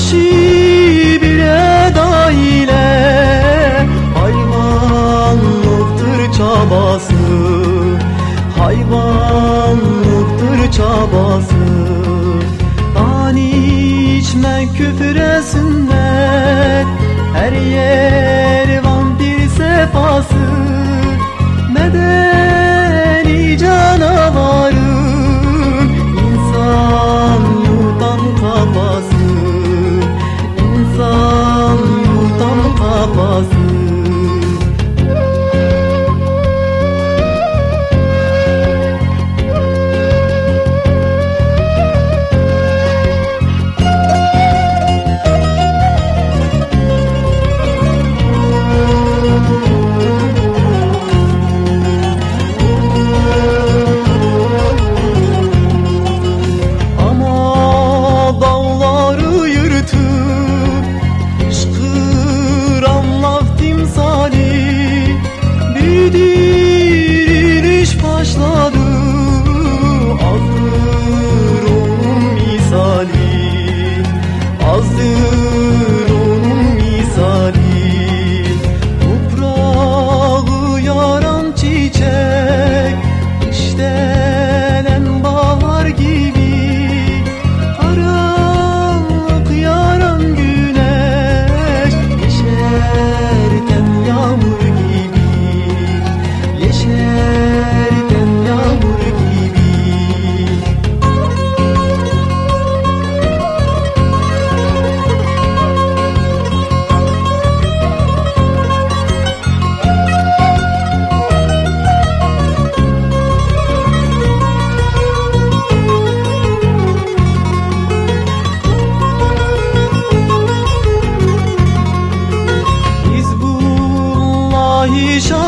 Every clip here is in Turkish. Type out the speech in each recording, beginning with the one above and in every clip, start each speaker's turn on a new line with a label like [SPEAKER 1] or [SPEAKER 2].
[SPEAKER 1] taşı bile daile Hayvanlıktır çabası Hayvanlıktır çabası. An içmen küfre sünnet Her yer vampir sefası. you.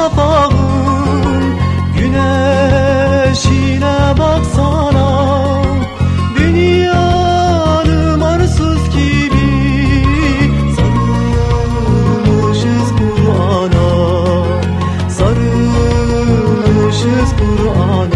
[SPEAKER 1] sabahın güneşine baksana Dünyanın arsız gibi sarılmışız Kur'an'a. Sarılmışız Kur'an'a.